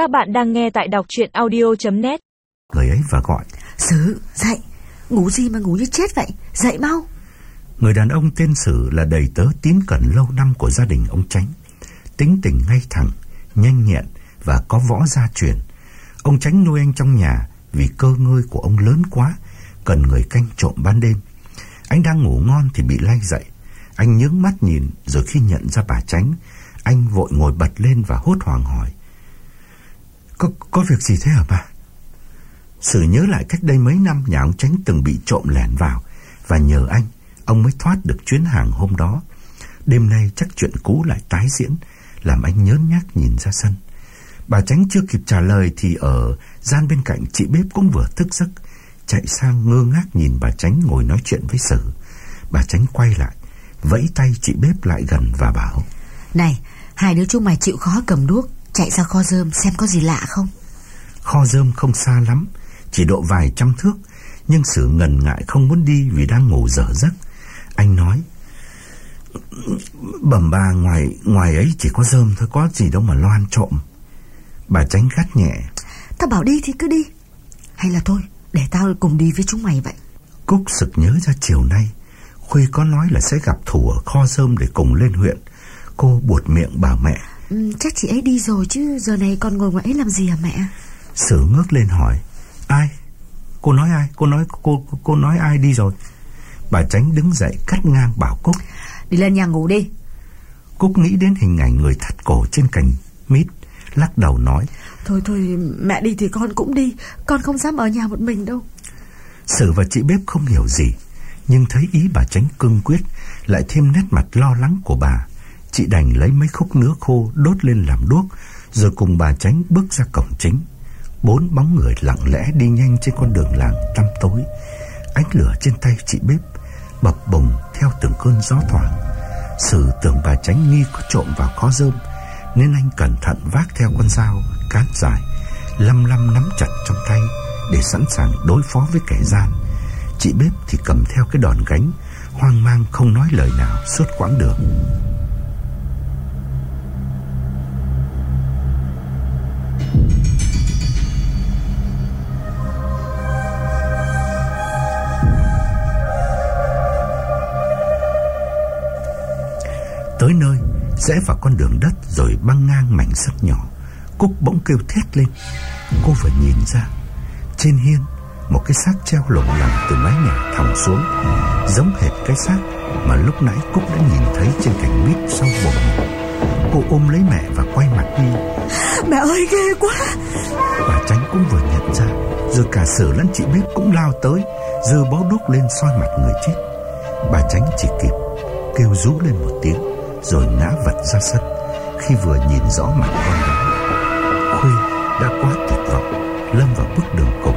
Các bạn đang nghe tại đọc chuyện audio.net Người ấy và gọi. Sử, dậy. Ngủ gì mà ngủ như chết vậy? Dậy mau. Người đàn ông tên Sử là đầy tớ tín cẩn lâu năm của gia đình ông Tránh Tính tình ngay thẳng, nhanh nhẹn và có võ gia truyền. Ông Tránh nuôi anh trong nhà vì cơ ngơi của ông lớn quá Cần người canh trộm ban đêm. Anh đang ngủ ngon thì bị lay dậy. Anh nhướng mắt nhìn rồi khi nhận ra bà Tránh Anh vội ngồi bật lên và hốt hoảng hỏi có, có việc gì thế hả bà? Sự nhớ lại cách đây mấy năm nhà ông Tránh từng bị trộm lẻn vào. Và nhờ anh, ông mới thoát được chuyến hàng hôm đó. Đêm nay chắc chuyện cũ lại tái diễn Làm anh nhớn nhác nhìn ra sân. Bà Tránh chưa kịp trả lời thì ở gian bên cạnh chị bếp cũng vừa thức giấc Chạy sang ngơ ngác nhìn bà Tránh ngồi nói chuyện với Sử. Bà Tránh quay lại Vẫy tay chị bếp lại gần và bảo Này, hai đứa chúng mày chịu khó cầm đuốc. Chạy ra kho rơm xem có gì lạ không? Kho rơm không xa lắm Chỉ độ vài trăm thước Nhưng Sử ngần ngại không muốn đi vì đang ngủ dở giấc. Anh nói Bẩm bà ngoài ngoài ấy chỉ có rơm thôi Có gì đâu mà loan trộm. Bà tránh gắt nhẹ Tao bảo đi thì cứ đi. Hay là thôi để tao cùng đi với chúng mày vậy. Cúc sực nhớ ra chiều nay Khuê có nói là sẽ gặp thủ ở kho rơm để cùng lên huyện. Cô buột miệng bảo mẹ Chắc chị ấy đi rồi chứ Giờ này còn ngồi ngoài ấy làm gì hả mẹ? Sử ngước lên hỏi Ai? Cô nói ai? Cô nói cô cô nói ai đi rồi? Bà tránh đứng dậy cắt ngang bảo Cúc. Đi lên nhà ngủ đi. Cúc nghĩ đến hình ảnh người thắt cổ trên cành mít Lắc đầu nói Thôi thôi mẹ đi thì con cũng đi Con không dám ở nhà một mình đâu. Sử và chị bếp không hiểu gì Nhưng thấy ý bà tránh cương quyết Lại thêm nét mặt lo lắng của bà Chị đành lấy mấy khúc nứa khô Đốt lên làm đuốc, Rồi cùng bà tránh bước ra cổng chính. Bốn bóng người lặng lẽ đi nhanh Trên con đường làng tăm tối. Ánh lửa trên tay chị bếp Bập bùng theo từng cơn gió thoảng. Sử tưởng bà tránh nghi có trộm vào kho rơm, Nên anh cẩn thận vác theo con dao Cát dài, Lăm lăm nắm chặt trong tay Để sẵn sàng đối phó với kẻ gian. Chị bếp thì cầm theo cái đòn gánh, Hoang mang không nói lời nào Suốt quãng đường. Rẽ vào con đường đất Rồi băng ngang mảnh sắt nhỏ. Cúc bỗng kêu thét lên. Cô vừa nhìn ra Trên hiên Một cái xác treo lủng lẳng từ mái nhà thòng xuống Giống hệt cái xác Mà lúc nãy Cúc đã nhìn thấy trên cành mít sau bụng Cô ôm lấy mẹ và quay mặt đi. Mẹ ơi ghê quá. Bà Tránh cũng vừa nhận ra Rồi cả sử lẫn chị bếp cũng lao tới Dơ bó đuốc lên soi mặt người chết. Bà Tránh chỉ kịp Kêu rú lên một tiếng rồi ngã vật ra sân. Khi vừa nhìn rõ mặt con gái, Khuê đã quá tuyệt vọng, Lâm vào bước đường cùng,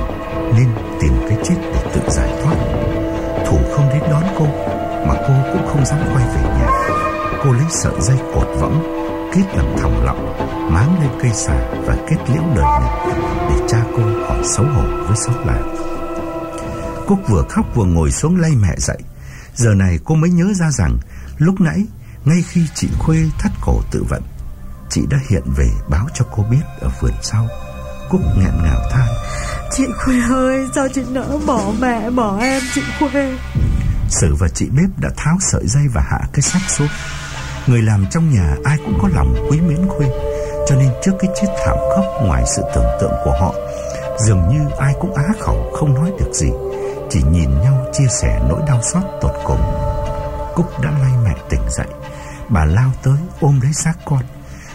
Nên tìm cái chết để tự giải thoát. Thủ không đến đón cô, Mà cô cũng không dám quay về nhà. Cô lấy sợi dây cột võng, Kết làm thòng lọng, Máng lên cây xà và kết liễu đời mình Để cha cô khỏi xấu hổ với xóm làng. Cúc vừa khóc vừa ngồi xuống lay mẹ dậy. Giờ này cô mới nhớ ra rằng, Lúc nãy ngay khi chị Khuê thắt cổ tự vận Chị đã hiện về báo cho cô biết Ở vườn sau. Cúc nghẹn ngào than Chị Khuê ơi Sao chị nỡ bỏ mẹ bỏ em chị Khuê? Sử và chị bếp đã tháo sợi dây và hạ cái xác xuống. Người làm trong nhà ai cũng có lòng quý mến Khuê Cho nên trước cái chết thảm khốc ngoài sự tưởng tượng của họ Dường như ai cũng á khẩu không nói được gì Chỉ nhìn nhau chia sẻ nỗi đau xót tột cùng. Cúc đã lay mẹ tỉnh dậy Bà lao tới ôm lấy xác con.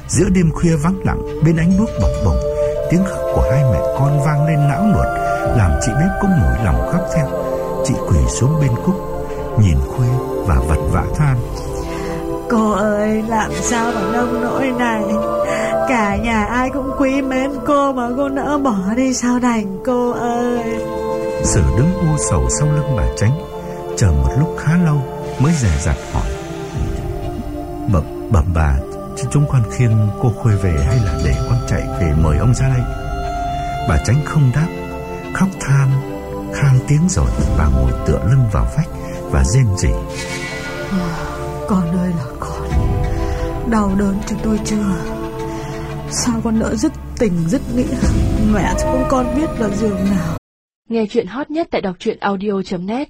Giữa đêm khuya vắng lặng Bên ánh đuốc bập bùng Tiếng khóc của hai mẹ con vang lên não nuột Làm chị bếp cũng nổi lòng khóc theo. Chị quỳ xuống bên Cúc Nhìn Khuê và vật vã than. Cô ơi làm sao mà nông nỗi này? Cả nhà ai cũng quý mến cô Mà cô nỡ bỏ đi sao đành cô ơi? Sử đứng u sầu sau lưng bà tránh Chờ một lúc khá lâu Mới dè dặt hỏi Bẩm bẩm bà Chứ chúng con khiêng cô Khuê về Hay là để con chạy về mời ông ra đây? Bà tránh không đáp Khóc than Khan tiếng rồi Bà ngồi tựa lưng vào vách Và rên rỉ. Con ơi là con Đau đớn cho tôi chưa? Sao con nỡ dứt tình dứt nghĩa? Mẹ cho con biết là giường nào. Nghe chuyện hot nhất tại đọc truyện audio.net